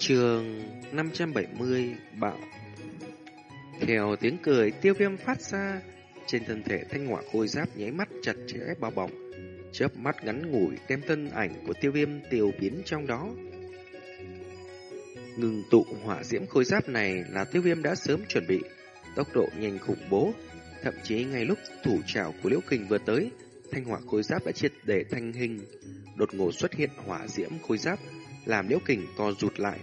Trường 570 bạo. Theo tiếng cười, tiêu viêm phát ra, Trên thân thể thanh hỏa khôi giáp nháy mắt chặt chẽ, bao bọc. Chớp mắt ngắn ngủi đem thân ảnh của tiêu viêm tiêu biến trong đó. Ngừng tụ hỏa diễm khôi giáp này là tiêu viêm đã sớm chuẩn bị. Tốc độ nhanh khủng bố, Thậm chí ngay lúc thủ trảo của Liễu Kình vừa tới, Thanh hỏa khôi giáp đã triệt để thanh hình. Đột ngột xuất hiện hỏa diễm khôi giáp làm liễu kình co rụt lại.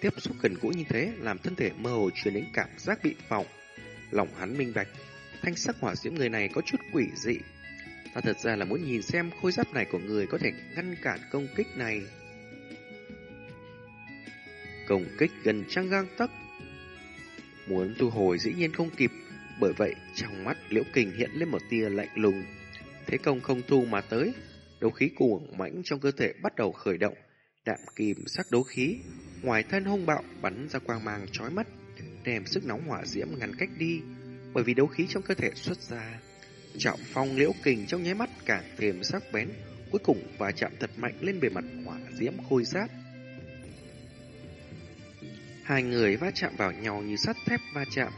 Tiếp xúc gần gũi như thế làm thân thể mơ hồ truyền đến cảm giác bị phỏng. Lòng hắn minh bạch, thanh sắc hỏa diễm người này có chút quỷ dị. Ta thật ra là muốn nhìn xem khôi giáp này của người có thể ngăn cản công kích này. Công kích gần trăng gang tấc. Muốn thu hồi dĩ nhiên không kịp, bởi vậy trong mắt liễu kình hiện lên một tia lạnh lùng. Thế công không thu mà tới, đấu khí cuồng mãnh trong cơ thể bắt đầu khởi động, đạm kìm sắc đấu khí, ngoài thân hung bạo bắn ra quang mang chói mắt, đem sức nóng hỏa diễm ngăn cách đi, bởi vì đấu khí trong cơ thể xuất ra. Trọng phong liễu kình trong nháy mắt càng thêm sắc bén, cuối cùng va chạm thật mạnh lên bề mặt hỏa diễm khôi giáp. Hai người va chạm vào nhau như sắt thép va chạm,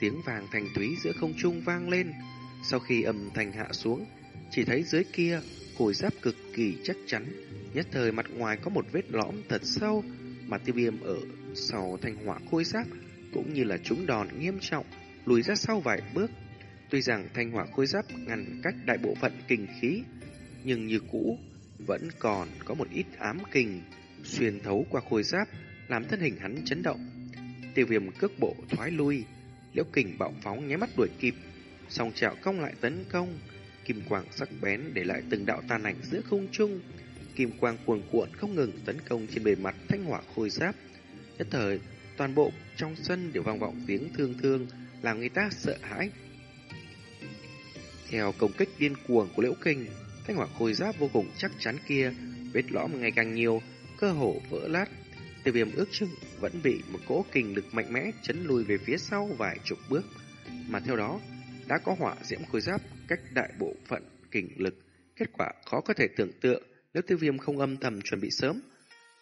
tiếng vàng thành túy giữa không trung vang lên. Sau khi âm thanh hạ xuống, chỉ thấy dưới kia khôi giáp cực kỳ chắc chắn, nhất thời mặt ngoài có một vết lõm thật sâu, mà tiêu viêm ở sau thanh hỏa khôi giáp cũng như là trúng đòn nghiêm trọng, lùi ra sau vài bước. Tuy rằng thanh hỏa khôi giáp ngăn cách đại bộ phận kinh khí, nhưng như cũ vẫn còn có một ít ám kình xuyên thấu qua khôi giáp, làm thân hình hắn chấn động. Tiêu viêm cước bộ thoái lui, liễu kình bạo phóng nháy mắt đuổi kịp, song trạo công lại tấn công, kim quang sắc bén để lại từng đạo tàn ảnh giữa không trung, kim quang cuồn cuộn không ngừng tấn công trên bề mặt thanh hỏa khôi giáp. Nhất thời, toàn bộ trong sân đều vang vọng tiếng thương thương, làm người ta sợ hãi. Theo công kích điên cuồng của liễu kinh, thanh hỏa khôi giáp vô cùng chắc chắn kia, vết lõm ngày càng nhiều, cơ hồ vỡ lát. Tiêu viêm ước chừng vẫn bị một cỗ kình lực mạnh mẽ chấn lùi về phía sau vài chục bước, mà theo đó đã có hỏa diễm khôi giáp cách đại bộ phận kình lực. Kết quả khó có thể tưởng tượng nếu tiêu viêm không âm thầm chuẩn bị sớm.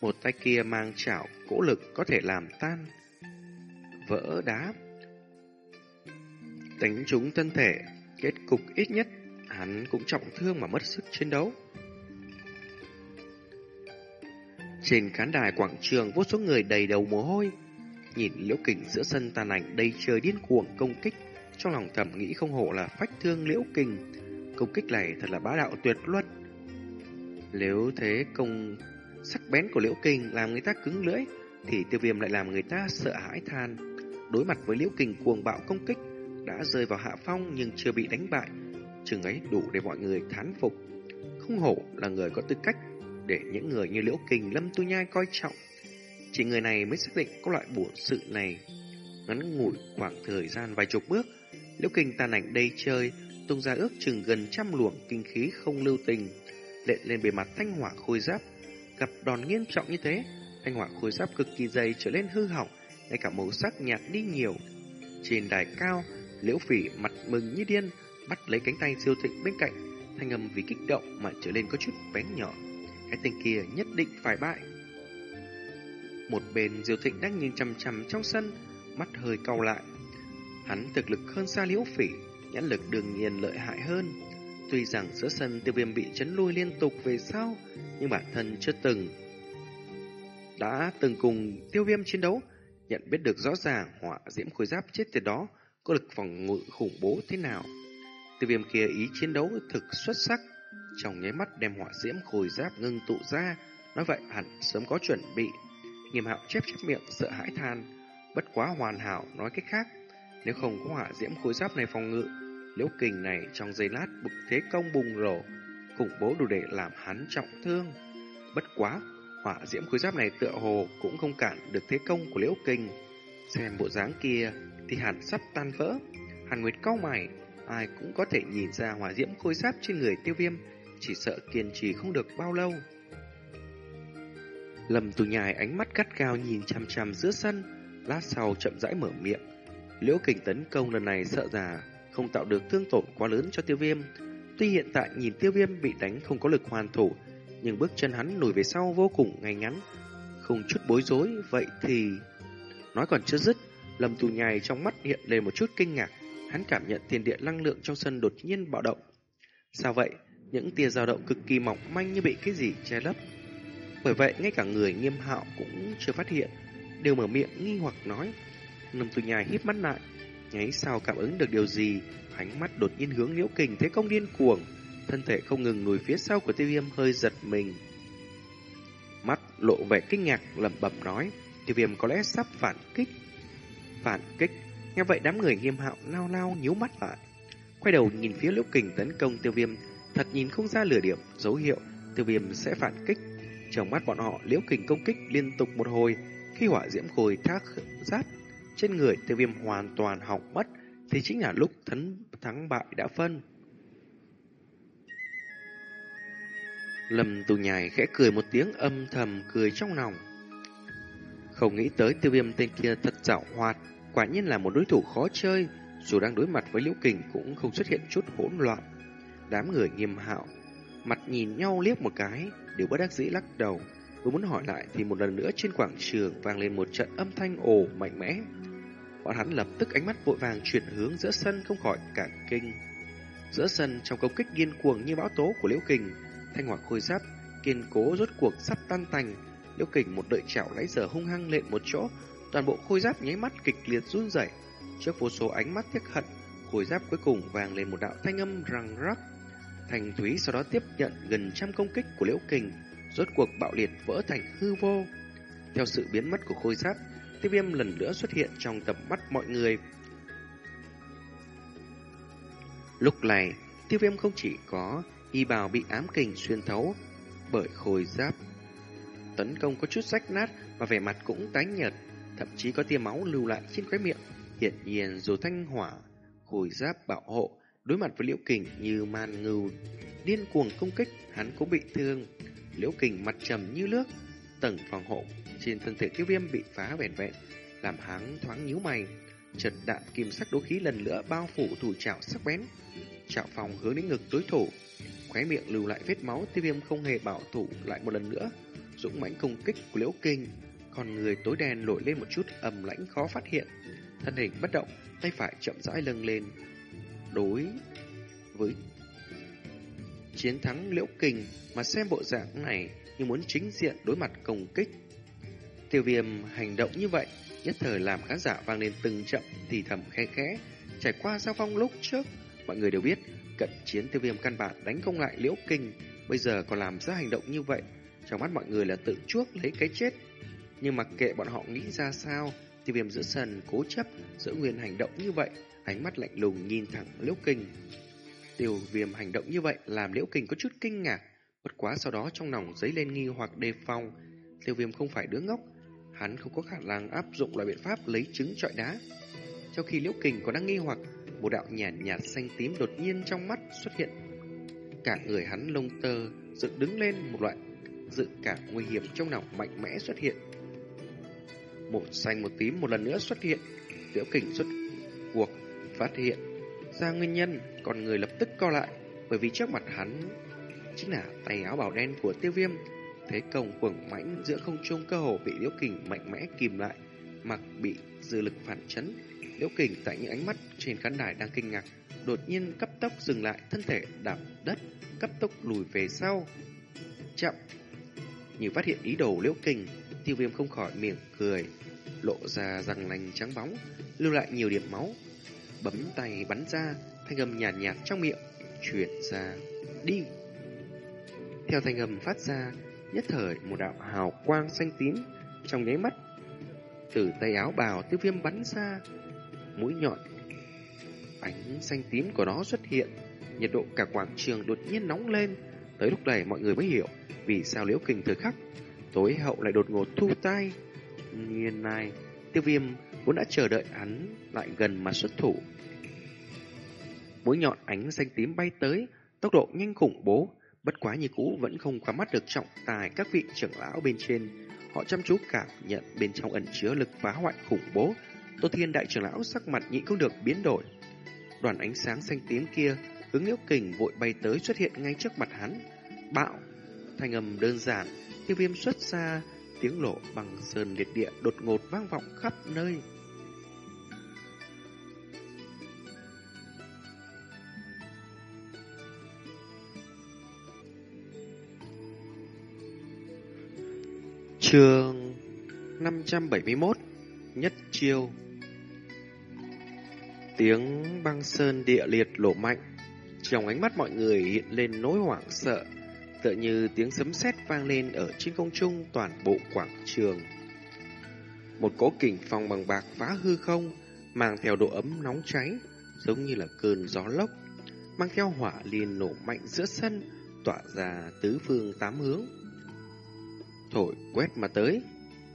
Một tay kia mang chảo cỗ lực có thể làm tan vỡ đá. Đánh trúng thân thể, kết cục ít nhất hắn cũng trọng thương mà mất sức chiến đấu. Trên khán đài quảng trường vô số người đầy đầu mồ hôi, nhìn liễu kình giữa sân tàn ảnh đầy trời điên cuồng công kích, trong lòng thầm nghĩ không hổ là phách thương liễu kình, công kích này thật là bá đạo tuyệt luân. Nếu thế công sắc bén của liễu kình làm người ta cứng lưỡi, thì tiêu viêm lại làm người ta sợ hãi than. Đối mặt với liễu kình cuồng bạo công kích, đã rơi vào hạ phong nhưng chưa bị đánh bại, chừng ấy đủ để mọi người thán phục. Không hổ là người có tư cách để những người như liễu kình lâm tu nhai coi trọng. Chỉ người này mới xác định có loại bổn sự này. Ngắn ngủi khoảng thời gian vài chục bước, liễu kình tàn ảnh đây chơi, tung ra ước chừng gần trăm luồng kinh khí không lưu tình lệ lên bề mặt thanh hỏa khôi giáp. Gặp đòn nghiêm trọng như thế, thanh hỏa khôi giáp cực kỳ dày trở lên hư hỏng, ngay cả màu sắc nhạt đi nhiều. Trên đài cao, liễu phỉ mặt mừng như điên, bắt lấy cánh tay diêu thịnh bên cạnh, thanh âm vì kích động mà trở lên có chút bén nhỏ. Cái tên kia nhất định phải bại. Một bên diêu thịnh đang nhìn chằm chằm trong sân, mắt hơi cau lại. Hắn thực lực hơn xa liễu phỉ, nhãn lực đương nhiên lợi hại hơn. Tuy rằng giữa sân tiêu viêm bị chấn lui liên tục về sau, nhưng bản thân chưa từng đã từng cùng tiêu viêm chiến đấu, nhận biết được rõ ràng họa diễm khối giáp chết từ đó có lực phòng ngự khủng bố thế nào. Tiêu viêm kia ý chiến đấu thực xuất sắc, trong nháy mắt đem họa diễm khối giáp ngưng tụ ra, nói vậy hẳn sớm có chuẩn bị. Nghiêm hạo chép chép miệng sợ hãi than, bất quá hoàn hảo nói cách khác, nếu không có hỏa diễm khối giáp này phòng ngự, Liễu kình này trong giây lát bực thế công bùng rổ, khủng bố đủ để làm hắn trọng thương. Bất quá, hỏa diễm khối giáp này tựa hồ cũng không cản được thế công của liễu kình. Xem bộ dáng kia thì hẳn sắp tan vỡ. Hàn Nguyệt cau mày, ai cũng có thể nhìn ra hỏa diễm khối giáp trên người tiêu viêm, chỉ sợ kiên trì không được bao lâu. Lâm tù nhài ánh mắt gắt cao nhìn chằm chằm giữa sân, lát sau chậm rãi mở miệng. Liễu kình tấn công lần này sợ già không tạo được thương tổn quá lớn cho tiêu viêm. Tuy hiện tại nhìn tiêu viêm bị đánh không có lực hoàn thủ, nhưng bước chân hắn lùi về sau vô cùng ngay ngắn, không chút bối rối, vậy thì... Nói còn chưa dứt, Lâm Tu Nhai trong mắt hiện lên một chút kinh ngạc. Hắn cảm nhận thiên địa năng lượng trong sân đột nhiên bạo động. Sao vậy? Những tia dao động cực kỳ mỏng manh như bị cái gì che lấp. Bởi vậy, ngay cả người nghiêm hạo cũng chưa phát hiện, đều mở miệng nghi hoặc nói. Lâm Tu Nhai híp mắt lại, nháy sao cảm ứng được điều gì, ánh mắt đột nhiên hướng liễu kình thế công điên cuồng, thân thể không ngừng lùi phía sau của tiêu viêm hơi giật mình. Mắt lộ vẻ kinh ngạc lẩm bẩm nói, tiêu viêm có lẽ sắp phản kích. Phản kích, nghe vậy đám người nghiêm hạo lao lao nhíu mắt lại. Quay đầu nhìn phía liễu kình tấn công tiêu viêm, thật nhìn không ra lửa điểm, dấu hiệu tiêu viêm sẽ phản kích. Trong mắt bọn họ, liễu kình công kích liên tục một hồi, khi hỏa diễm khôi thác giáp trên người tiêu viêm hoàn toàn hỏng mất, thì chính là lúc thấn thắng bại đã phân. Lâm tù nhài khẽ cười một tiếng âm thầm cười trong lòng. Không nghĩ tới tiêu viêm tên kia thật dạo hoạt, quả nhiên là một đối thủ khó chơi, dù đang đối mặt với liễu kình cũng không xuất hiện chút hỗn loạn. Đám người nghiêm hạo, mặt nhìn nhau liếc một cái, đều bất đắc dĩ lắc đầu. Vừa muốn hỏi lại thì một lần nữa trên quảng trường vang lên một trận âm thanh ồ mạnh mẽ. Bọn hắn lập tức ánh mắt vội vàng chuyển hướng giữa sân không khỏi cả kinh. Giữa sân trong công kích điên cuồng như bão tố của Liễu Kình, thanh hỏa khôi giáp kiên cố rốt cuộc sắp tan tành. Liễu Kình một đợi chảo lấy giờ hung hăng lên một chỗ, toàn bộ khôi giáp nháy mắt kịch liệt run rẩy. Trước vô số ánh mắt tiếc hận, khôi giáp cuối cùng vang lên một đạo thanh âm răng rắc. Thành Thúy sau đó tiếp nhận gần trăm công kích của Liễu Kình, rốt cuộc bạo liệt vỡ thành hư vô. Theo sự biến mất của khôi giáp, tiêu viêm lần nữa xuất hiện trong tầm mắt mọi người. Lúc này, tiêu viêm không chỉ có y bào bị ám kình xuyên thấu bởi khôi giáp. Tấn công có chút rách nát và vẻ mặt cũng tái nhợt, thậm chí có tia máu lưu lại trên khóe miệng. Hiện nhiên dù thanh hỏa, khôi giáp bảo hộ, đối mặt với liễu kình như man ngưu, điên cuồng công kích, hắn cũng bị thương. Liễu kình mặt trầm như nước, tầng phòng hộ trên thân thể tiêu viêm bị phá vẹn vẹn, làm hắn thoáng nhíu mày. Chật đạn kim sắc đố khí lần nữa bao phủ thủ trảo sắc bén. Trảo phòng hướng đến ngực đối thủ, khóe miệng lưu lại vết máu, tiêu viêm không hề bảo thủ lại một lần nữa. Dũng mãnh công kích của liễu Kình. còn người tối đen nổi lên một chút ầm lãnh khó phát hiện. Thân hình bất động, tay phải chậm rãi lưng lên. Đối với chiến thắng liễu kình mà xem bộ dạng này như muốn chính diện đối mặt công kích. Tiêu viêm hành động như vậy, nhất thời làm khán giả vang lên từng chậm thì thầm khe khẽ. Trải qua giao phong lúc trước, mọi người đều biết cận chiến tiêu viêm căn bản đánh không lại liễu kình bây giờ còn làm ra hành động như vậy. Trong mắt mọi người là tự chuốc lấy cái chết. Nhưng mặc kệ bọn họ nghĩ ra sao, tiêu viêm giữa sân cố chấp, giữ nguyên hành động như vậy, ánh mắt lạnh lùng nhìn thẳng liễu kình Tiêu viêm hành động như vậy làm liễu Kình có chút kinh ngạc, bất quá sau đó trong lòng dấy lên nghi hoặc đề phòng. Tiêu viêm không phải đứa ngốc, hắn không có khả năng áp dụng loại biện pháp lấy trứng trọi đá. Trong khi Liễu Kình còn đang nghi hoặc, một đạo nhàn nhạt, nhạt xanh tím đột nhiên trong mắt xuất hiện. Cả người hắn lông tơ dựng đứng lên một loại dự cảm nguy hiểm trong lòng mạnh mẽ xuất hiện. Một xanh một tím một lần nữa xuất hiện, Liễu Kình xuất cuộc phát hiện ra nguyên nhân, còn người lập tức co lại, bởi vì trước mặt hắn chính là tay áo bảo đen của Tiêu Viêm Thế công quẩn mãnh giữa không trung cơ hồ bị Liễu Kình mạnh mẽ kìm lại, mặc bị dư lực phản chấn. Liễu Kình tại những ánh mắt trên khán đài đang kinh ngạc, đột nhiên cấp tốc dừng lại, thân thể đạp đất, cấp tốc lùi về sau. Chậm! Như phát hiện ý đồ Liễu Kình, tiêu viêm không khỏi miệng cười, lộ ra răng nanh trắng bóng, lưu lại nhiều điểm máu. Bấm tay bắn ra, thanh âm nhàn nhạt, nhạt trong miệng, chuyển ra, đi! Theo thanh âm phát ra, Nhất thời một đạo hào quang xanh tím trong nháy mắt từ tay áo bào tiêu viêm bắn ra. Mũi nhọn ánh xanh tím của nó xuất hiện nhiệt độ cả quảng trường đột nhiên nóng lên. Tới lúc này mọi người mới hiểu vì sao liễu kình thời khắc tối hậu lại đột ngột thu tay. Nhiên này tiêu viêm vốn đã chờ đợi hắn lại gần mà xuất thủ mũi nhọn ánh xanh tím bay tới tốc độ nhanh khủng bố Bất quá như cũ vẫn không qua mắt được trọng tài các vị trưởng lão bên trên. Họ chăm chú cảm nhận bên trong ẩn chứa lực phá hoại khủng bố. Tô Thiên đại trưởng lão sắc mặt nhịn không được biến đổi. Đoàn ánh sáng xanh tím kia ứng liễu kình vội bay tới xuất hiện ngay trước mặt hắn. Bạo! Thanh âm đơn giản, tiêu viêm xuất ra, tiếng lộ bằng sơn liệt địa đột ngột vang vọng khắp nơi. Trường 571 Nhất chiêu. Tiếng băng sơn địa liệt lộ mạnh, Trong ánh mắt mọi người hiện lên nỗi hoảng sợ, Tựa như tiếng sấm sét vang lên ở trên không trung toàn bộ quảng trường. Một cỗ kình phong bằng bạc phá hư không, Mang theo độ ấm nóng cháy, Giống như là cơn gió lốc, Mang theo hỏa liền nổ mạnh giữa sân, Tỏa ra tứ phương tám hướng thổi quét mà tới.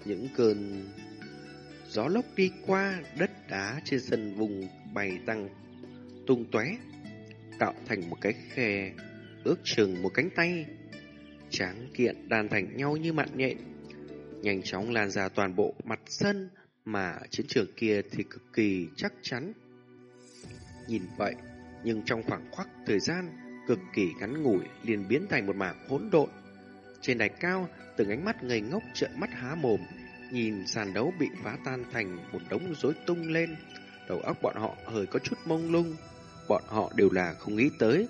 Những cơn gió lốc đi qua, đất đá trên sân vùng bay tăng tung tóe, tạo thành một cái khe ước chừng một cánh tay. Tráng kiện đàn thành nhau như mặn nhện, nhanh chóng lan ra toàn bộ mặt sân mà chiến trường kia thì cực kỳ chắc chắn. Nhìn vậy, nhưng trong khoảng khắc thời gian cực kỳ ngắn ngủi liền biến thành một mảng hỗn độn trên đài cao từng ánh mắt ngây ngốc trợn mắt há mồm, nhìn sàn đấu bị phá tan thành một đống rối tung lên. Đầu óc bọn họ hơi có chút mông lung, bọn họ đều là không nghĩ tới.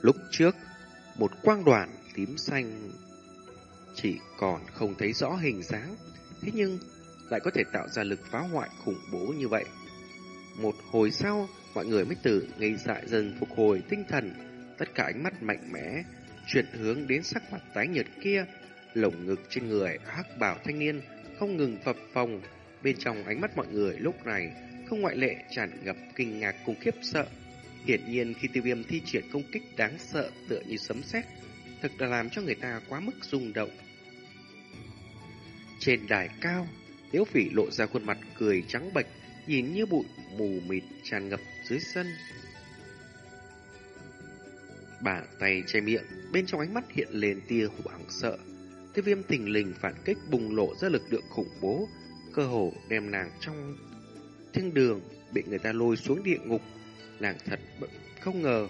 Lúc trước, một quang đoàn tím xanh chỉ còn không thấy rõ hình dáng, thế nhưng lại có thể tạo ra lực phá hoại khủng bố như vậy. Một hồi sau, mọi người mới từ ngây dại dần phục hồi tinh thần, tất cả ánh mắt mạnh mẽ chuyển hướng đến sắc mặt tái nhợt kia, lồng ngực trên người hắc bảo thanh niên không ngừng phập phồng. Bên trong ánh mắt mọi người lúc này không ngoại lệ tràn ngập kinh ngạc cùng khiếp sợ. Hiển nhiên khi tiêu viêm thi triển công kích đáng sợ tựa như sấm sét, thực là làm cho người ta quá mức rung động. Trên đài cao, Liễu Phỉ lộ ra khuôn mặt cười trắng bệch, nhìn như bụi mù mịt tràn ngập dưới sân bàn tay che miệng, bên trong ánh mắt hiện lên tia hoảng sợ. Tiêu viêm tình lình phản kích bùng lộ ra lực lượng khủng bố, cơ hồ đem nàng trong thiên đường bị người ta lôi xuống địa ngục. Nàng thật không ngờ,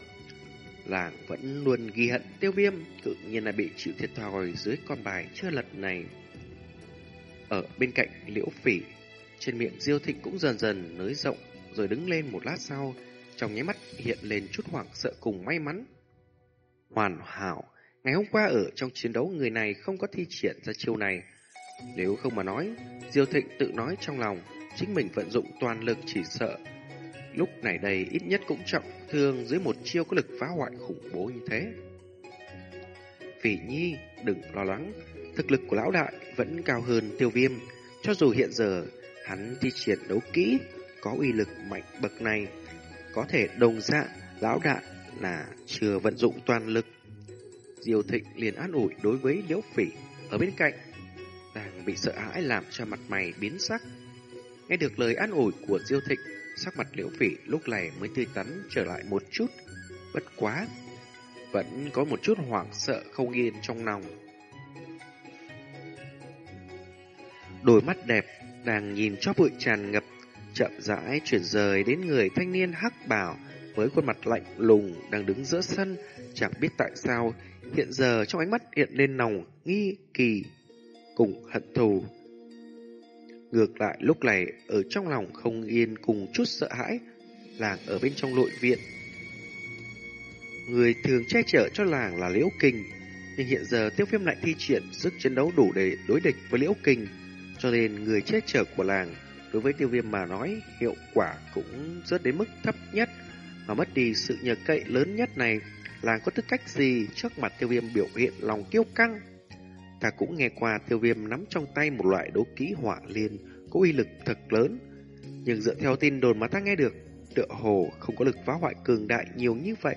nàng vẫn luôn ghi hận tiêu viêm, tự nhiên là bị chịu thiệt thòi dưới con bài chưa lật này. Ở bên cạnh liễu phỉ, trên miệng diêu thịnh cũng dần dần nới rộng, rồi đứng lên một lát sau, trong nháy mắt hiện lên chút hoảng sợ cùng may mắn. Hoàn hảo, Ngày hôm qua ở trong chiến đấu người này không có thi triển ra chiêu này. Nếu không mà nói, Diêu Thịnh tự nói trong lòng, chính mình vận dụng toàn lực chỉ sợ. Lúc này đây ít nhất cũng trọng thương dưới một chiêu có lực phá hoại khủng bố như thế. Phỉ Nhi, đừng lo lắng, thực lực của lão đại vẫn cao hơn tiêu viêm. Cho dù hiện giờ hắn thi triển đấu kỹ, có uy lực mạnh bậc này, có thể đồng dạng lão đại là chưa vận dụng toàn lực Diêu Thịnh liền an ủi đối với Liễu Phỉ ở bên cạnh, đang bị sợ hãi làm cho mặt mày biến sắc. Nghe được lời an ủi của Diêu Thịnh, sắc mặt Liễu Phỉ lúc này mới tươi tắn trở lại một chút. Bất quá, vẫn có một chút hoảng sợ không yên trong lòng. Đôi mắt đẹp đang nhìn cho bụi tràn ngập, chậm rãi chuyển rời đến người thanh niên hắc bảo với khuôn mặt lạnh lùng đang đứng giữa sân, chẳng biết tại sao Hiện giờ trong ánh mắt hiện lên nòng nghi kỳ cùng hận thù. Ngược lại lúc này ở trong lòng không yên cùng chút sợ hãi, làng ở bên trong nội viện. Người thường che chở cho làng là Liễu Kình, nhưng hiện giờ tiêu viêm lại thi triển sức chiến đấu đủ để đối địch với Liễu Kình, cho nên người che chở của làng đối với tiêu viêm mà nói hiệu quả cũng rất đến mức thấp nhất, mà mất đi sự nhờ cậy lớn nhất này làng có tư cách gì trước mặt tiêu viêm biểu hiện lòng kiêu căng. Ta cũng nghe qua tiêu viêm nắm trong tay một loại đấu kỹ hỏa liên có uy lực thật lớn. Nhưng dựa theo tin đồn mà ta nghe được, tựa hồ không có lực phá hoại cường đại nhiều như vậy.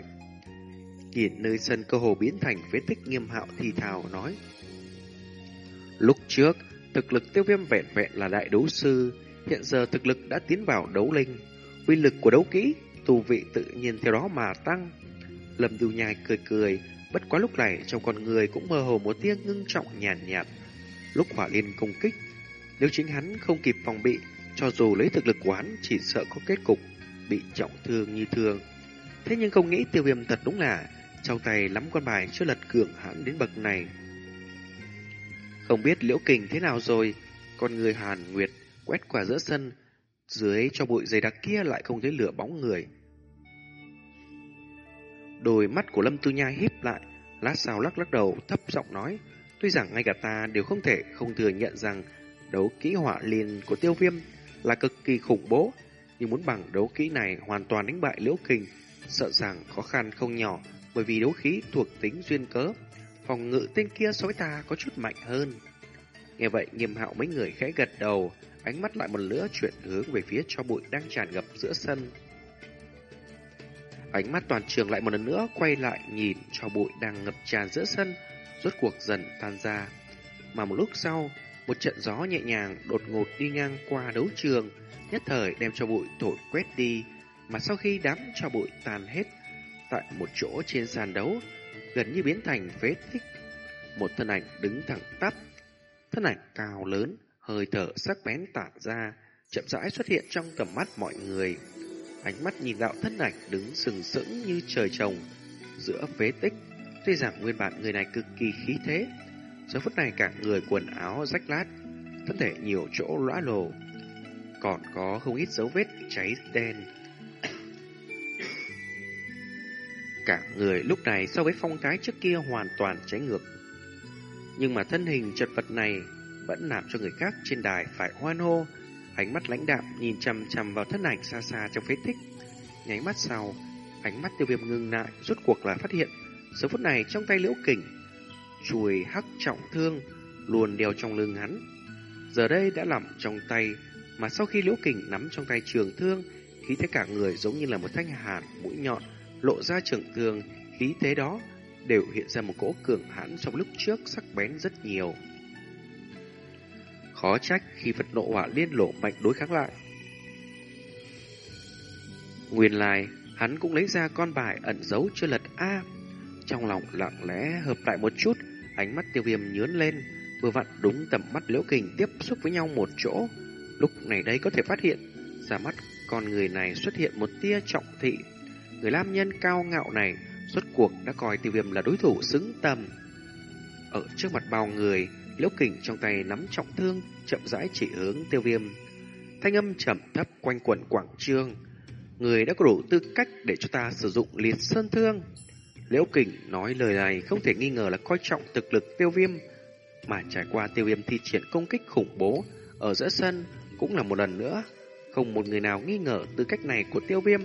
Nhìn nơi sân cơ hồ biến thành vết tích nghiêm hạo thì thào nói. Lúc trước, thực lực tiêu viêm vẹn vẹn là đại đấu sư, hiện giờ thực lực đã tiến vào đấu linh. Uy lực của đấu kỹ, tu vị tự nhiên theo đó mà tăng. Lâm Du Nhai cười cười, bất quá lúc này trong con người cũng mơ hồ một tia ngưng trọng nhàn nhạt, nhạt. Lúc hỏa liên công kích, nếu chính hắn không kịp phòng bị, cho dù lấy thực lực quán chỉ sợ có kết cục bị trọng thương như thường. Thế nhưng không nghĩ tiêu viêm thật đúng là trong tay lắm con bài chưa lật cường hãn đến bậc này. Không biết liễu kình thế nào rồi, con người Hàn Nguyệt quét qua giữa sân, dưới cho bụi dày đặc kia lại không thấy lửa bóng người. Đôi mắt của Lâm Tư Nha híp lại, lát sau lắc lắc đầu, thấp giọng nói, tuy rằng ngay cả ta đều không thể không thừa nhận rằng đấu kỹ hỏa liền của tiêu viêm là cực kỳ khủng bố, nhưng muốn bằng đấu kỹ này hoàn toàn đánh bại liễu kình, sợ rằng khó khăn không nhỏ, bởi vì đấu khí thuộc tính duyên cớ, phòng ngự tên kia so với ta có chút mạnh hơn. Nghe vậy nghiêm hạo mấy người khẽ gật đầu, ánh mắt lại một lửa chuyển hướng về phía cho bụi đang tràn ngập giữa sân. Ánh mắt toàn trường lại một lần nữa quay lại nhìn cho bụi đang ngập tràn giữa sân, rốt cuộc dần tan ra. Mà một lúc sau, một trận gió nhẹ nhàng đột ngột đi ngang qua đấu trường, nhất thời đem cho bụi thổi quét đi, mà sau khi đám cho bụi tan hết, tại một chỗ trên sàn đấu, gần như biến thành phế tích. Một thân ảnh đứng thẳng tắp, thân ảnh cao lớn, hơi thở sắc bén tản ra, chậm rãi xuất hiện trong tầm mắt mọi người. Ánh mắt nhìn đạo thân ảnh đứng sừng sững như trời trồng giữa phế tích. Tuy rằng nguyên bản người này cực kỳ khí thế, giờ phút này cả người quần áo rách lát, thân thể nhiều chỗ lõa lồ, còn có không ít dấu vết cháy đen. Cả người lúc này so với phong thái trước kia hoàn toàn trái ngược. Nhưng mà thân hình chật vật này vẫn làm cho người khác trên đài phải hoan hô, ánh mắt lãnh đạm nhìn chằm chằm vào thân ảnh xa xa trong phế tích. Nháy mắt sau, ánh mắt tiêu viêm ngưng lại, rốt cuộc là phát hiện, giờ phút này trong tay liễu kình, chùi hắc trọng thương, luôn đeo trong lưng hắn. Giờ đây đã nằm trong tay, mà sau khi liễu kình nắm trong tay trường thương, khí thế cả người giống như là một thanh hàn mũi nhọn, lộ ra trường thương, khí thế đó đều hiện ra một cỗ cường hãn trong lúc trước sắc bén rất nhiều. Khó trách khi phật nộ hỏa liên lộ mạnh đối kháng lại. Nguyên lai, hắn cũng lấy ra con bài ẩn giấu chưa lật A. Trong lòng lặng lẽ hợp lại một chút, ánh mắt tiêu viêm nhướn lên, vừa vặn đúng tầm mắt liễu kình tiếp xúc với nhau một chỗ. Lúc này đây có thể phát hiện, ra mắt con người này xuất hiện một tia trọng thị. Người nam nhân cao ngạo này, xuất cuộc đã coi tiêu viêm là đối thủ xứng tầm. Ở trước mặt bao người, Liễu kình trong tay nắm trọng thương, chậm rãi chỉ hướng tiêu viêm. Thanh âm trầm thấp quanh quẩn quảng trương. Người đã có đủ tư cách để cho ta sử dụng liệt sơn thương. Liễu kình nói lời này không thể nghi ngờ là coi trọng thực lực tiêu viêm. Mà trải qua tiêu viêm thi triển công kích khủng bố ở giữa sân cũng là một lần nữa. Không một người nào nghi ngờ tư cách này của tiêu viêm.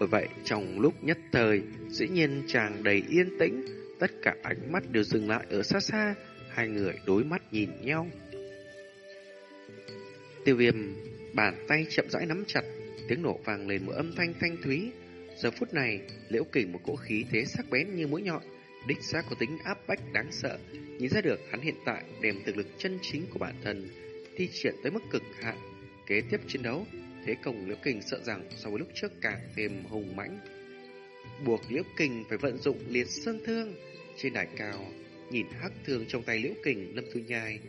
Bởi vậy, trong lúc nhất thời, dĩ nhiên chàng đầy yên tĩnh, tất cả ánh mắt đều dừng lại ở xa xa, Hai người đối mắt nhìn nhau. Tiêu viêm bàn tay chậm rãi nắm chặt, tiếng nổ vang lên một âm thanh thanh thúy. Giờ phút này, liễu kình một cỗ khí thế sắc bén như mũi nhọn, đích xác có tính áp bách đáng sợ. Nhìn ra được hắn hiện tại đem thực lực chân chính của bản thân thi triển tới mức cực hạn. Kế tiếp chiến đấu, thế công liễu kình sợ rằng so với lúc trước càng thêm hùng mãnh. Buộc liễu kình phải vận dụng liệt sơn thương trên đài cao nhìn hắc thương trong tay liễu kình lâm thu nhai,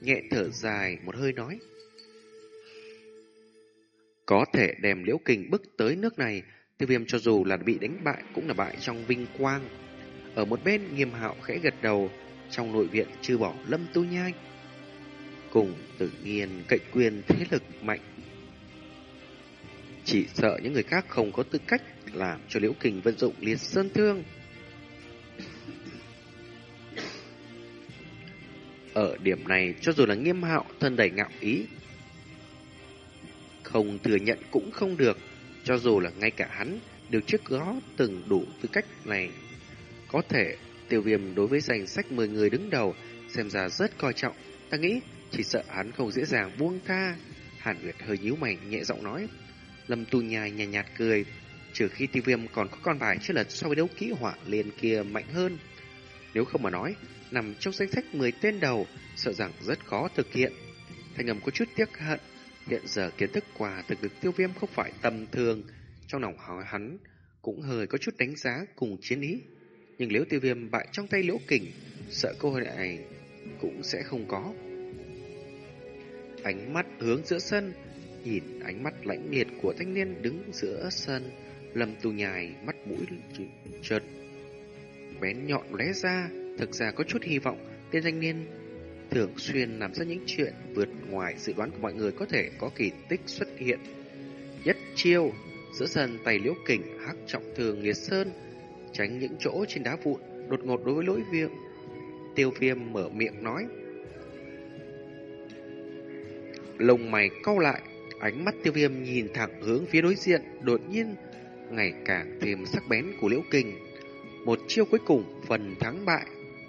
nhẹ thở dài một hơi nói. Có thể đem liễu kình bước tới nước này, tiêu viêm cho dù là bị đánh bại cũng là bại trong vinh quang. Ở một bên nghiêm hạo khẽ gật đầu, trong nội viện trừ bỏ lâm tu nhai. Cùng tự nhiên cậy quyền thế lực mạnh. Chỉ sợ những người khác không có tư cách làm cho liễu kình vận dụng liệt sơn thương. Ở điểm này, cho dù là nghiêm hạo thân đầy ngạo ý, không thừa nhận cũng không được, cho dù là ngay cả hắn đều trước đó từng đủ tư cách này. Có thể, tiêu viêm đối với danh sách 10 người đứng đầu xem ra rất coi trọng, ta nghĩ chỉ sợ hắn không dễ dàng buông tha. Hàn Nguyệt hơi nhíu mày nhẹ giọng nói. Lâm Tu nhai nhạt nhạt cười, trừ khi tiêu viêm còn có con bài chưa lật so với đấu kỹ hỏa liền kia mạnh hơn. Nếu không mà nói, nằm trong danh sách 10 tên đầu, sợ rằng rất khó thực hiện. Thanh âm có chút tiếc hận, hiện giờ kiến thức quà thực lực tiêu viêm không phải tầm thường, trong lòng hỏi hắn cũng hơi có chút đánh giá cùng chiến ý. Nhưng nếu tiêu viêm bại trong tay liễu kình, sợ cơ hội này cũng sẽ không có. Ánh mắt hướng giữa sân, nhìn ánh mắt lãnh liệt của thanh niên đứng giữa sân, lâm tu nhài mắt mũi chợt bén nhọn lóe ra, thực ra có chút hy vọng tên thanh niên thường xuyên làm ra những chuyện vượt ngoài dự đoán của mọi người có thể có kỳ tích xuất hiện. Nhất chiêu, giữa sân tay liễu kình hắc trọng thường nghiệt sơn, tránh những chỗ trên đá vụn, đột ngột đối với lỗi viêm. Tiêu viêm mở miệng nói. Lông mày cau lại, ánh mắt tiêu viêm nhìn thẳng hướng phía đối diện, đột nhiên ngày càng thêm sắc bén của liễu kình. Một chiêu cuối cùng phần thắng bại,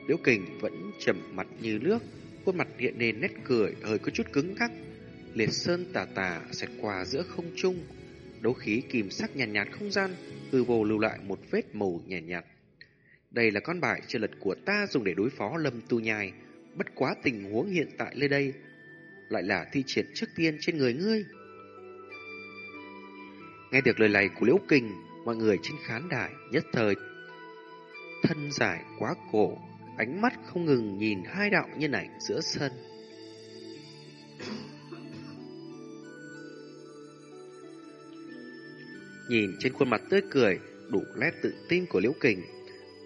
liễu kình vẫn trầm mặt như nước, khuôn mặt hiện lên nét cười hơi có chút cứng ngắc. Liệt sơn tà tà xẹt qua giữa không trung, đấu khí kìm sắc nhàn nhạt, nhạt không gian, hư vô lưu lại một vết màu nhàn nhạt, nhạt. Đây là con bài chơi lật của ta dùng để đối phó lâm tu nhai, bất quá tình huống hiện tại nơi đây lại là thi triển trước tiên trên người ngươi. Nghe được lời này của Liễu Kình, mọi người trên khán đài nhất thời thân dài quá cổ, ánh mắt không ngừng nhìn hai đạo nhân ảnh giữa sân. Nhìn trên khuôn mặt tươi cười, đủ nét tự tin của Liễu Kình,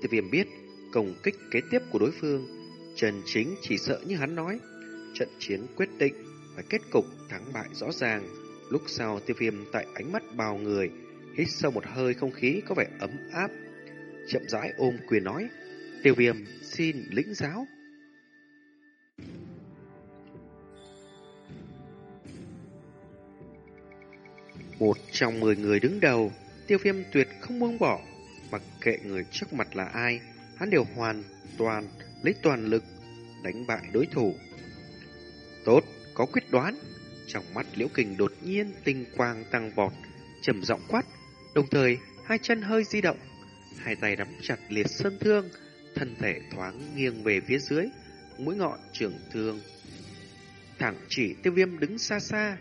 Tiêu Viêm biết công kích kế tiếp của đối phương, Trần Chính chỉ sợ như hắn nói, trận chiến quyết định và kết cục thắng bại rõ ràng. Lúc sau Tiêu Viêm tại ánh mắt bao người, hít sâu một hơi không khí có vẻ ấm áp, chậm rãi ôm quyền nói, Tiêu Viêm xin lĩnh giáo. Một trong mười người đứng đầu, tiêu viêm tuyệt không buông bỏ. Mặc kệ người trước mặt là ai, hắn đều hoàn toàn lấy toàn lực đánh bại đối thủ. Tốt, có quyết đoán. Trong mắt liễu kình đột nhiên tinh quang tăng vọt, trầm giọng quát, đồng thời hai chân hơi di động, hai tay nắm chặt liệt sơn thương, thân thể thoáng nghiêng về phía dưới, mũi ngọn trường thương. Thẳng chỉ tiêu viêm đứng xa xa,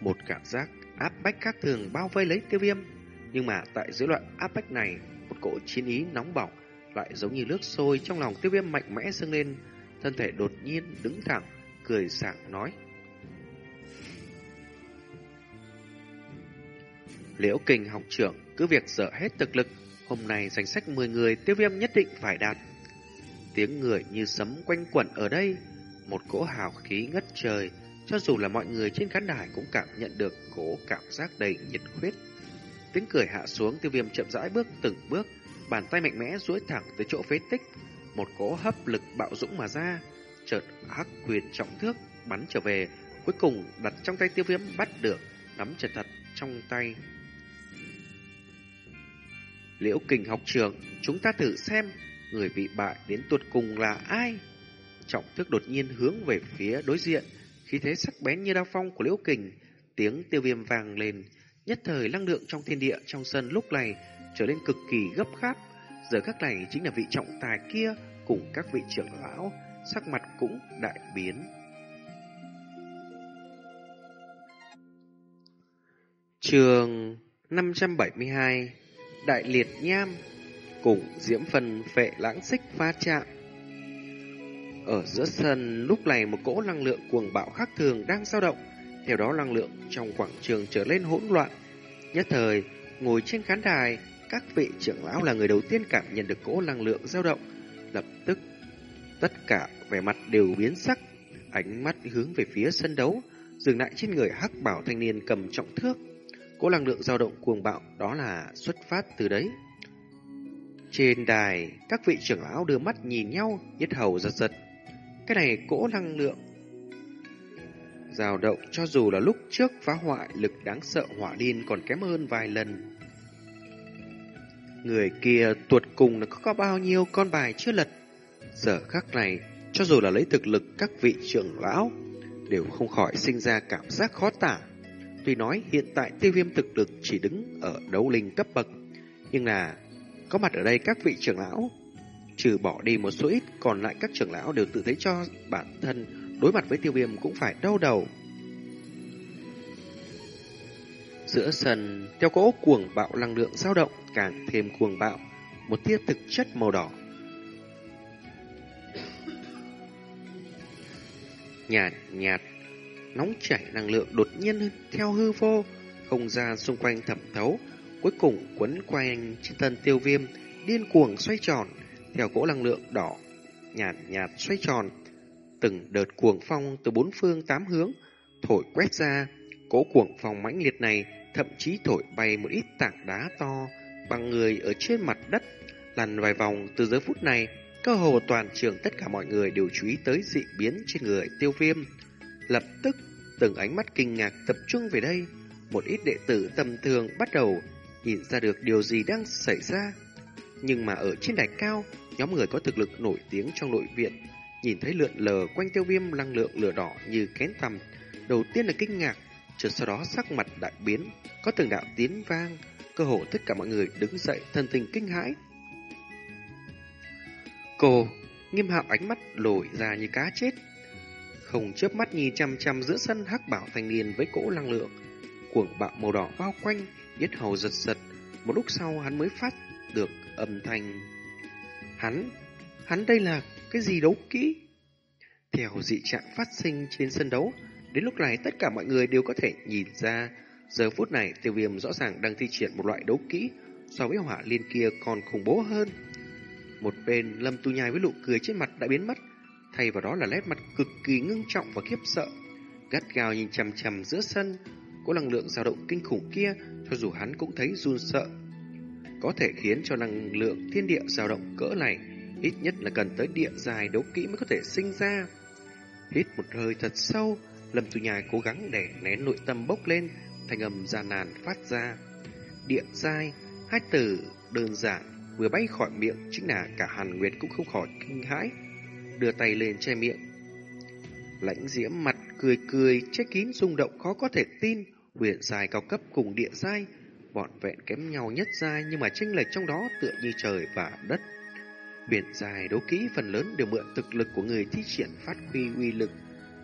một cảm giác áp bách khác thường bao vây lấy tiêu viêm. Nhưng mà tại dưới loại áp bách này, một cỗ chiến ý nóng bỏng lại giống như nước sôi trong lòng tiêu viêm mạnh mẽ dâng lên. Thân thể đột nhiên đứng thẳng, cười sảng nói. Liễu kình học trưởng cứ việc dở hết thực lực, hôm nay danh sách 10 người tiêu viêm nhất định phải đạt. Tiếng người như sấm quanh quẩn ở đây, một cỗ hào khí ngất trời, cho dù là mọi người trên khán đài cũng cảm nhận được cỗ cảm giác đầy nhiệt huyết. Tiếng cười hạ xuống tiêu viêm chậm rãi bước từng bước, bàn tay mạnh mẽ duỗi thẳng tới chỗ phế tích. Một cỗ hấp lực bạo dũng mà ra, chợt hắc quyền trọng thước bắn trở về, cuối cùng đặt trong tay tiêu viêm bắt được, nắm chặt thật trong tay. Liễu kình học trường, chúng ta thử xem, người bị bại đến tuột cùng là ai? Trọng thức đột nhiên hướng về phía đối diện, khí thế sắc bén như đao phong của liễu kình, tiếng tiêu viêm vàng lên, nhất thời năng lượng trong thiên địa trong sân lúc này trở nên cực kỳ gấp gáp. Giờ các này chính là vị trọng tài kia cùng các vị trưởng lão, sắc mặt cũng đại biến. Trường 572 Đại Liệt Nham cùng Diễm Phần Phệ Lãng Xích va chạm ở giữa sân lúc này một cỗ năng lượng cuồng bạo khác thường đang dao động, theo đó năng lượng trong quảng trường trở lên hỗn loạn. Nhất thời, ngồi trên khán đài, các vị trưởng lão là người đầu tiên cảm nhận được cỗ năng lượng dao động, lập tức tất cả vẻ mặt đều biến sắc, ánh mắt hướng về phía sân đấu, dừng lại trên người hắc bảo thanh niên cầm trọng thước. Cỗ năng lượng dao động cuồng bạo đó là xuất phát từ đấy. Trên đài, các vị trưởng lão đưa mắt nhìn nhau, nhất hầu giật giật, cái này cỗ năng lượng dao động cho dù là lúc trước phá hoại lực đáng sợ hỏa điên còn kém hơn vài lần. Người kia tuột cùng là có bao nhiêu con bài chưa lật. Giờ khắc này, cho dù là lấy thực lực các vị trưởng lão, đều không khỏi sinh ra cảm giác khó tả. Tuy nói hiện tại tiêu viêm thực lực chỉ đứng ở đấu linh cấp bậc, nhưng là có mặt ở đây các vị trưởng lão Trừ bỏ đi một số ít, còn lại các trưởng lão đều tự thấy cho bản thân đối mặt với tiêu viêm cũng phải đau đầu. Giữa sân, theo cỗ cuồng bạo năng lượng dao động càng thêm cuồng bạo, một tia thực chất màu đỏ. Nhạt nhạt, nóng chảy năng lượng đột nhiên theo hư vô, không gian xung quanh thẩm thấu, cuối cùng quấn quanh trên thân tiêu viêm, điên cuồng xoay tròn, theo cỗ năng lượng đỏ nhạt nhạt xoay tròn, Từng đợt cuồng phong từ bốn phương tám hướng thổi quét ra, cỗ cuồng phong mãnh liệt này thậm chí thổi bay một ít tảng đá to bằng người ở trên mặt đất, lăn vài vòng từ giờ phút này, cơ hồ toàn trường tất cả mọi người đều chú ý tới dị biến trên người tiêu viêm. Lập tức, từng ánh mắt kinh ngạc tập trung về đây, một ít đệ tử tầm thường bắt đầu nhìn ra được điều gì đang xảy ra. Nhưng mà ở trên đài cao, nhóm người có thực lực nổi tiếng trong nội viện, nhìn thấy lượn lờ quanh tiêu viêm năng lượng lửa đỏ như kén tầm, đầu tiên là kinh ngạc, chợt sau đó sắc mặt đại biến, có từng đạo tiếng vang, cơ hồ tất cả mọi người đứng dậy thân tình kinh hãi. Cô, nghiêm hạo ánh mắt lồi ra như cá chết, không chớp mắt nhìn chăm chăm giữa sân hắc bảo thanh niên với cỗ năng lượng, cuồng bạo màu đỏ bao quanh, yết hầu giật giật, một lúc sau hắn mới phát được âm thanh. Hắn, hắn đây là cái gì đấu kỹ? Theo dị trạng phát sinh trên sân đấu, đến lúc này tất cả mọi người đều có thể nhìn ra, giờ phút này tiêu viêm rõ ràng đang thi triển một loại đấu kỹ so với hỏa liên kia còn khủng bố hơn. Một bên lâm tu nhai với nụ cười trên mặt đã biến mất, thay vào đó là nét mặt cực kỳ ngưng trọng và khiếp sợ. Gắt gao nhìn chằm chằm giữa sân, có năng lượng dao động kinh khủng kia, cho dù hắn cũng thấy run sợ. Có thể khiến cho năng lượng thiên địa dao động cỡ này, ít nhất là cần tới địa dài đấu kỹ mới có thể sinh ra. Hít một hơi thật sâu, Lâm Tu Nhai cố gắng để nén nội tâm bốc lên, thanh âm gian nàn phát ra. Địa dài hai từ đơn giản vừa bay khỏi miệng chính là cả Hàn Nguyệt cũng không khỏi kinh hãi, đưa tay lên che miệng. Lãnh diễm mặt cười cười, che kín rung động khó có thể tin, huyền dài cao cấp cùng địa giai, bọn vẹn kém nhau nhất giai nhưng mà chênh lệch trong đó tựa như trời và đất. Huyền dài đấu kỹ phần lớn đều mượn thực lực của người thi triển phát huy uy lực,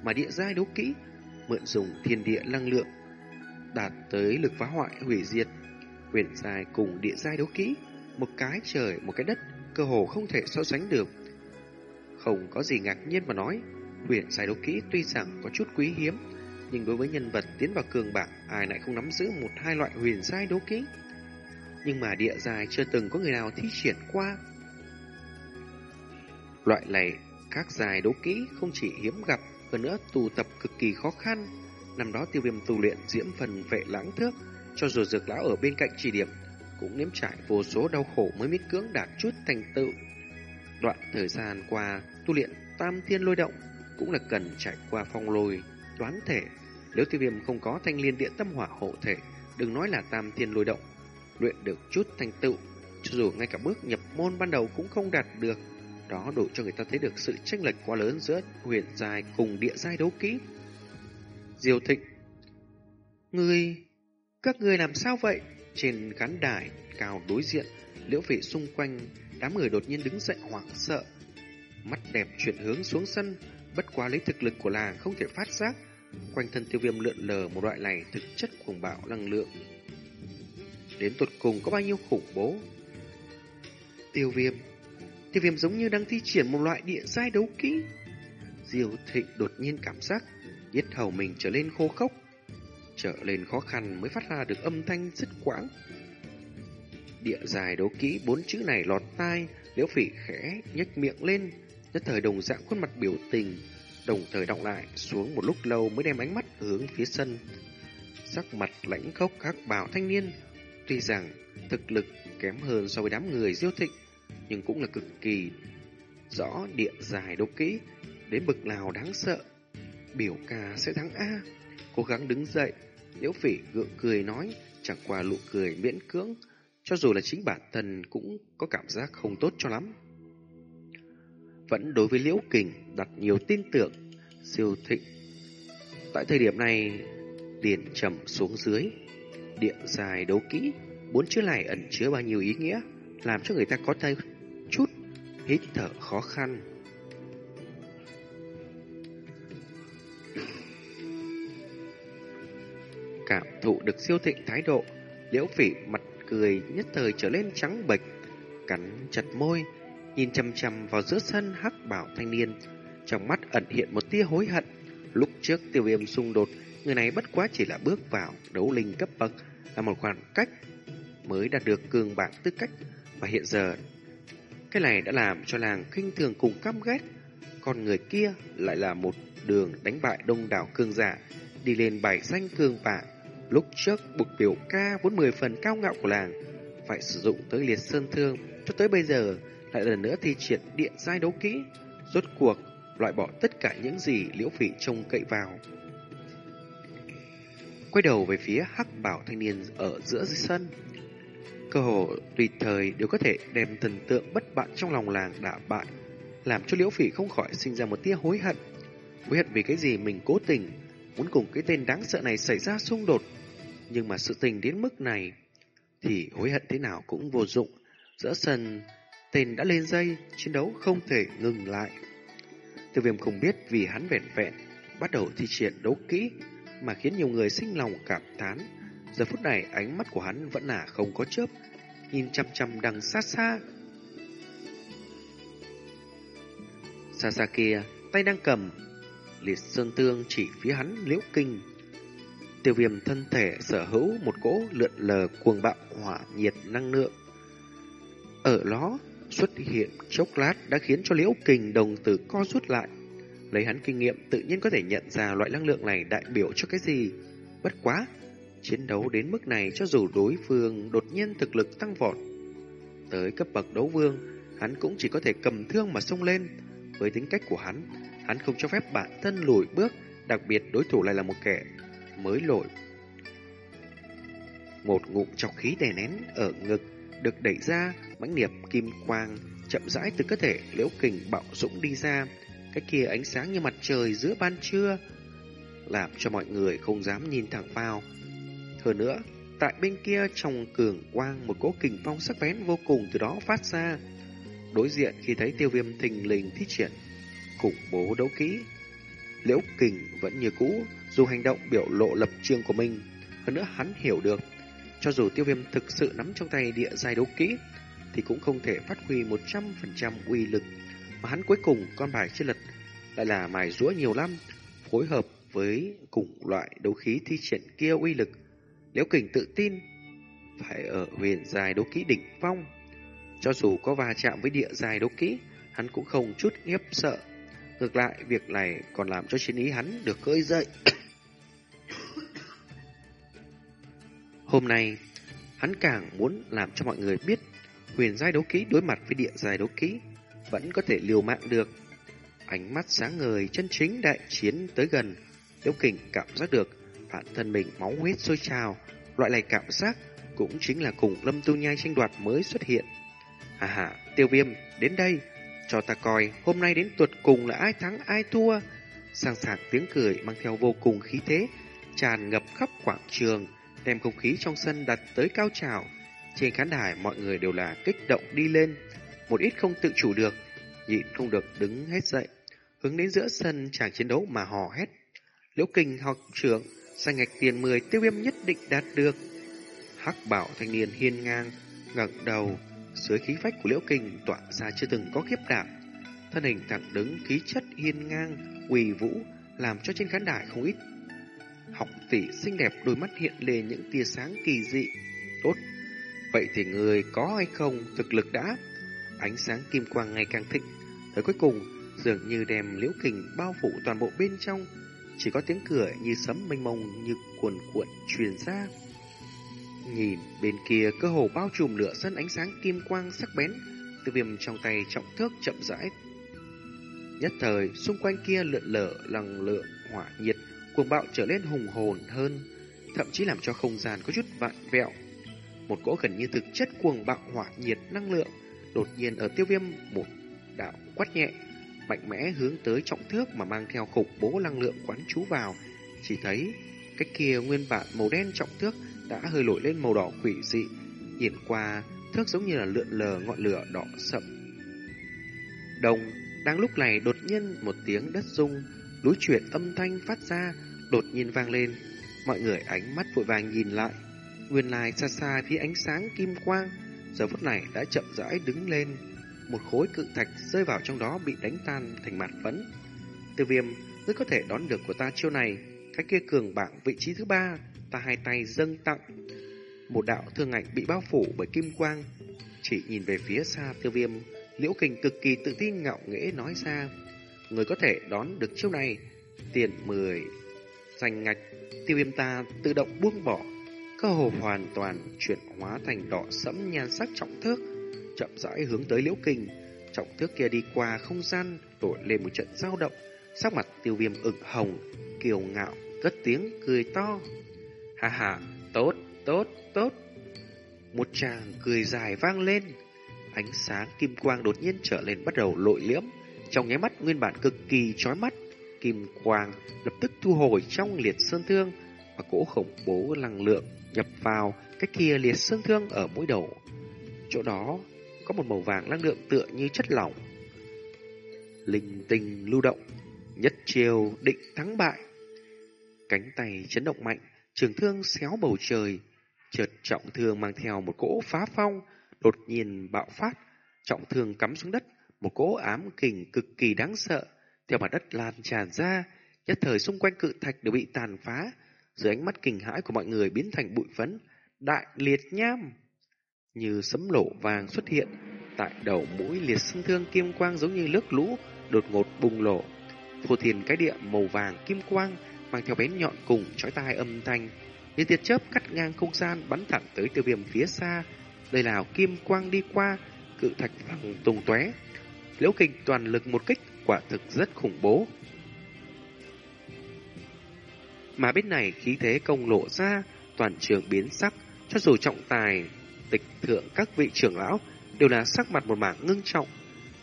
mà địa giai đấu kỹ mượn dùng thiên địa năng lượng đạt tới lực phá hoại hủy diệt. Huyền dài cùng địa giai đấu kỹ, một cái trời một cái đất, cơ hồ không thể so sánh được. Không có gì ngạc nhiên mà nói, huyền sai đấu kỹ tuy rằng có chút quý hiếm, nhưng đối với nhân vật tiến vào cường bảng, ai lại không nắm giữ một hai loại huyền sai đấu kỹ. Nhưng mà địa dài chưa từng có người nào thi triển qua. Loại này, các dài đấu kỹ không chỉ hiếm gặp, hơn nữa tù tập cực kỳ khó khăn. Năm đó tiêu viêm tu luyện diễm phần vệ lãng thước, cho dù dược lão ở bên cạnh chỉ điểm, cũng nếm trải vô số đau khổ mới miết cưỡng đạt chút thành tựu. Đoạn thời gian qua, tu luyện tam thiên lôi động cũng là cần trải qua phong lôi, đoán thể. Nếu tiêu viêm không có thanh liên địa tâm hỏa hộ thể, đừng nói là tam thiên lôi động, luyện được chút thành tựu, cho dù ngay cả bước nhập môn ban đầu cũng không đạt được. Đó đủ cho người ta thấy được sự chênh lệch quá lớn giữa huyền giai cùng địa giai đấu kỹ. Diêu Thịnh người Các người làm sao vậy? Trên khán đài cao đối diện, liễu vị xung quanh, đám người đột nhiên đứng dậy hoảng sợ. Mắt đẹp chuyển hướng xuống sân, bất quá lấy thực lực của làng không thể phát giác. Quanh thân tiêu viêm lượn lờ một loại này thực chất cuồng bạo năng lượng. Đến tuột cùng có bao nhiêu khủng bố? Tiêu viêm Tiêu viêm giống như đang thi triển một loại địa giai đấu kỹ. Diêu thịnh đột nhiên cảm giác yết hầu mình trở lên khô khốc, trở lên khó khăn mới phát ra được âm thanh dứt quãng. Địa dài đấu kỹ bốn chữ này lọt tai, liễu phỉ khẽ nhếch miệng lên, nhất thời đồng dạng khuôn mặt biểu tình, đồng thời đọng lại xuống một lúc lâu mới đem ánh mắt hướng phía sân. Sắc mặt lãnh khốc khắc bảo thanh niên, tuy rằng thực lực kém hơn so với đám người diêu thịnh, nhưng cũng là cực kỳ rõ địa dài đấu kỹ, đến bực nào đáng sợ. Biểu ca sẽ thắng A. Cố gắng đứng dậy, liễu phỉ gượng cười nói, chẳng qua nụ cười miễn cưỡng, cho dù là chính bản thân cũng có cảm giác không tốt cho lắm. Vẫn đối với liễu kình đặt nhiều tin tưởng, siêu thịnh. Tại thời điểm này, điền trầm xuống dưới, điện dài đấu kỹ, bốn chữ này ẩn chứa bao nhiêu ý nghĩa, làm cho người ta có thêm chút hít thở khó khăn. Cảm thụ được siêu thịnh thái độ, liễu phỉ mặt cười nhất thời trở lên trắng bệch, cắn chặt môi, nhìn chằm chằm vào giữa sân hắc bảo thanh niên, trong mắt ẩn hiện một tia hối hận. Lúc trước tiêu viêm xung đột, người này bất quá chỉ là bước vào đấu linh cấp bậc, là một khoảng cách mới đạt được cường bảng tư cách, và hiện giờ cái này đã làm cho làng khinh thường cùng căm ghét, còn người kia lại là một đường đánh bại đông đảo cường giả, đi lên bài danh cường bạc Lúc trước bục biểu ca vốn 10 phần cao ngạo của làng, phải sử dụng tới liệt sơn thương, cho tới bây giờ lại lần nữa thi triển điện giai đấu kỹ, rốt cuộc loại bỏ tất cả những gì liễu phỉ trông cậy vào. Quay đầu về phía hắc bảo thanh niên ở giữa dưới sân, cơ hồ tùy thời đều có thể đem thần tượng bất bại trong lòng làng đả bại, làm cho liễu phỉ không khỏi sinh ra một tia hối hận. Hối hận vì cái gì mình cố tình muốn cùng cái tên đáng sợ này xảy ra xung đột. Nhưng mà sự tình đến mức này thì hối hận thế nào cũng vô dụng. Giữa sân, tên đã lên dây, chiến đấu không thể ngừng lại. Tiêu viêm không biết vì hắn vẹn vẹn, bắt đầu thi triển đấu kỹ, mà khiến nhiều người sinh lòng cảm thán. Giờ phút này ánh mắt của hắn vẫn là không có chớp, nhìn chăm chăm đằng xa xa. Xa xa kia, tay đang cầm, liệt sơn tương chỉ phía hắn liễu kinh. Tiêu viêm thân thể sở hữu một cỗ lượn lờ cuồng bạo hỏa nhiệt năng lượng. Ở đó xuất hiện chốc lát đã khiến cho liễu kình đồng tử co rút lại. Lấy hắn kinh nghiệm tự nhiên có thể nhận ra loại năng lượng này đại biểu cho cái gì. Bất quá, chiến đấu đến mức này cho dù đối phương đột nhiên thực lực tăng vọt. Tới cấp bậc đấu vương, hắn cũng chỉ có thể cầm thương mà xông lên. Với tính cách của hắn, hắn không cho phép bản thân lùi bước, đặc biệt đối thủ lại là một kẻ mới lội. Một ngụm chọc khí đè nén ở ngực được đẩy ra, mãnh liệt kim quang chậm rãi từ cơ thể liễu kình bạo dũng đi ra, cái kia ánh sáng như mặt trời giữa ban trưa, làm cho mọi người không dám nhìn thẳng vào. Hơn nữa, tại bên kia trong cường quang một cỗ kình phong sắc bén vô cùng từ đó phát ra. Đối diện khi thấy tiêu viêm thình lình thi triển, khủng bố đấu kỹ. Liễu kình vẫn như cũ, dù hành động biểu lộ lập trường của mình, hơn nữa hắn hiểu được, cho dù tiêu viêm thực sự nắm trong tay địa giai đấu kỹ, thì cũng không thể phát huy 100% uy lực, mà hắn cuối cùng con bài chiến lật lại là mài rũa nhiều năm, phối hợp với cùng loại đấu khí thi triển kia uy lực. Liễu kình tự tin, phải ở huyền dài đấu kỹ đỉnh phong. Cho dù có va chạm với địa dài đấu kỹ, hắn cũng không chút nghiếp sợ. Ngược lại, việc này còn làm cho chiến ý hắn được khơi dậy. Hôm nay, hắn càng muốn làm cho mọi người biết huyền giai đấu kỹ đối mặt với địa giai đấu kỹ vẫn có thể liều mạng được. Ánh mắt sáng ngời chân chính đại chiến tới gần, Liễu Kình cảm giác được bản thân mình máu huyết sôi trào, loại này cảm giác cũng chính là cùng Lâm Tu Nhai tranh đoạt mới xuất hiện. Hà hà, tiêu viêm, đến đây, cho ta coi hôm nay đến tuột cùng là ai thắng ai thua. Sang sạc tiếng cười mang theo vô cùng khí thế, tràn ngập khắp quảng trường, đem không khí trong sân đặt tới cao trào. Trên khán đài mọi người đều là kích động đi lên, một ít không tự chủ được, nhịn không được đứng hết dậy, hướng đến giữa sân chàng chiến đấu mà hò hét. Liễu Kinh học trưởng, danh ngạch tiền 10 tiêu viêm nhất định đạt được. Hắc bảo thanh niên hiên ngang, ngẩng đầu, dưới khí phách của Liễu Kinh tỏa ra chưa từng có khiếp đảm. Thân hình thẳng đứng, khí chất hiên ngang, quỳ vũ, làm cho trên khán đài không ít. Học tỷ xinh đẹp đôi mắt hiện lên những tia sáng kỳ dị. Tốt, vậy thì người có hay không thực lực đã? Ánh sáng kim quang ngày càng thịnh, tới cuối cùng dường như đem liễu kình bao phủ toàn bộ bên trong, chỉ có tiếng cười như sấm mênh mông như cuồn cuộn truyền ra. Nhìn bên kia cơ hồ bao trùm lửa sân ánh sáng kim quang sắc bén, từ viêm trong tay trọng thước chậm rãi. Nhất thời, xung quanh kia lượn lở lằng lượng hỏa nhiệt, cuồng bạo trở nên hùng hồn hơn, thậm chí làm cho không gian có chút vạn vẹo. Một cỗ gần như thực chất cuồng bạo hỏa nhiệt năng lượng đột nhiên ở tiêu viêm một đạo quát nhẹ, mạnh mẽ hướng tới trọng thước mà mang theo khủng bố năng lượng quán chú vào. Chỉ thấy cách kia nguyên bản màu đen trọng thước đã hơi nổi lên màu đỏ quỷ dị, nhìn qua thước giống như là lượn lờ ngọn lửa đỏ sậm. Đồng, đang lúc này đột nhiên một tiếng đất rung, núi chuyển âm thanh phát ra, đột nhiên vang lên. Mọi người ánh mắt vội vàng nhìn lại, nguyên lai xa xa phía ánh sáng kim quang, giờ phút này đã chậm rãi đứng lên. Một khối cự thạch rơi vào trong đó bị đánh tan thành mạt phấn. Từ viêm, ngươi có thể đón được của ta chiêu này, cái kia cường bảng vị trí thứ ba ta hai tay dâng tặng. Một đạo thương ảnh bị bao phủ bởi kim quang, chỉ nhìn về phía xa tiêu viêm, liễu kình cực kỳ tự tin ngạo nghễ nói ra. người có thể đón được chiêu này. Tiền 10 danh ngạch, tiêu viêm ta tự động buông bỏ. Cơ hồ hoàn toàn chuyển hóa thành đỏ sẫm nhan sắc trọng thước, chậm rãi hướng tới liễu kình. Trọng thước kia đi qua không gian, nổi lên một trận dao động, sắc mặt tiêu viêm ửng hồng, kiều ngạo, cất tiếng cười to. Ha ha, tốt, tốt, tốt. Một chàng cười dài vang lên, ánh sáng kim quang đột nhiên trở lên bắt đầu lội liễm, trong nháy mắt nguyên bản cực kỳ chói mắt, kim quang lập tức thu hồi trong liệt sơn thương và cỗ khổng bố năng lượng nhập vào cái kia liệt sơn thương ở mũi đầu. Chỗ đó có một màu vàng năng lượng tựa như chất lỏng. Linh tinh lưu động, nhất chiều định thắng bại. Cánh tay chấn động mạnh, trường thương xéo bầu trời, chợt trọng thương mang theo một cỗ phá phong, đột nhiên bạo phát, trọng thương cắm xuống đất, một cỗ ám kình cực kỳ đáng sợ, theo mặt đất lan tràn ra, nhất thời xung quanh cự thạch đều bị tàn phá, dưới ánh mắt kinh hãi của mọi người biến thành bụi phấn, đại liệt nham. Như sấm lỗ vàng xuất hiện, tại đầu mũi liệt xương thương kim quang giống như nước lũ, đột ngột bùng lộ. Phù thiền cái địa màu vàng kim quang mang theo bén nhọn cùng chói tai âm thanh, như tia chớp cắt ngang không gian bắn thẳng tới tiêu viêm phía xa. Đây là kim quang đi qua, cự thạch phẳng tung tóe. Liễu kình toàn lực một kích, quả thực rất khủng bố. Mà bên này khí thế công lộ ra, toàn trường biến sắc, cho dù trọng tài, tịch thượng các vị trưởng lão đều là sắc mặt một mảng ngưng trọng.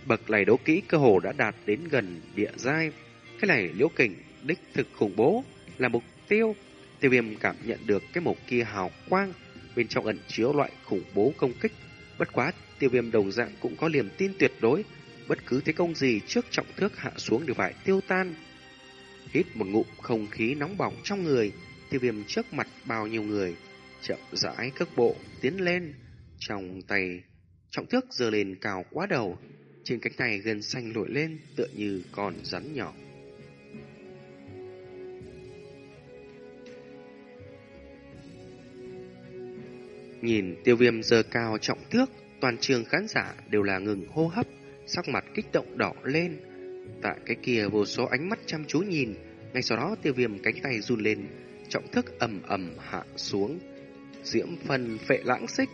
Bậc này đấu kỹ cơ hồ đã đạt đến gần địa giai. Cái này liễu kình đích thực khủng bố là mục tiêu. Tiêu viêm cảm nhận được cái mục kia hào quang bên trong ẩn chứa loại khủng bố công kích. Bất quá tiêu viêm đồng dạng cũng có niềm tin tuyệt đối. Bất cứ thế công gì trước trọng thước hạ xuống đều phải tiêu tan. Hít một ngụm không khí nóng bỏng trong người, tiêu viêm trước mặt bao nhiêu người, chậm rãi cước bộ tiến lên, trong tay trọng thước giơ lên cao quá đầu, trên cánh tay gần xanh nổi lên tựa như con rắn nhỏ. Nhìn tiêu viêm giờ cao trọng thước, toàn trường khán giả đều là ngừng hô hấp, sắc mặt kích động đỏ lên. Tại cái kia vô số ánh mắt chăm chú nhìn, ngay sau đó tiêu viêm cánh tay run lên, trọng thức ầm ầm hạ xuống. Diễm phần phệ lãng xích,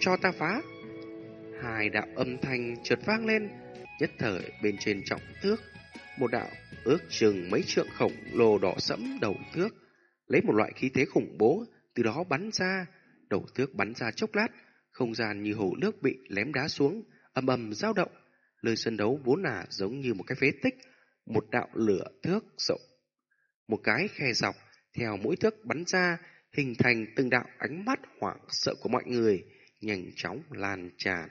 cho ta phá. Hai đạo âm thanh trượt vang lên, nhất thời bên trên trọng thước, một đạo ước chừng mấy trượng khổng lồ đỏ sẫm đầu thước, lấy một loại khí thế khủng bố, từ đó bắn ra, đầu thước bắn ra chốc lát, không gian như hồ nước bị lém đá xuống, ầm ầm dao động, nơi sân đấu vốn là giống như một cái phế tích, một đạo lửa thước rộng một cái khe dọc, theo mỗi thước bắn ra, hình thành từng đạo ánh mắt hoảng sợ của mọi người, nhanh chóng lan tràn.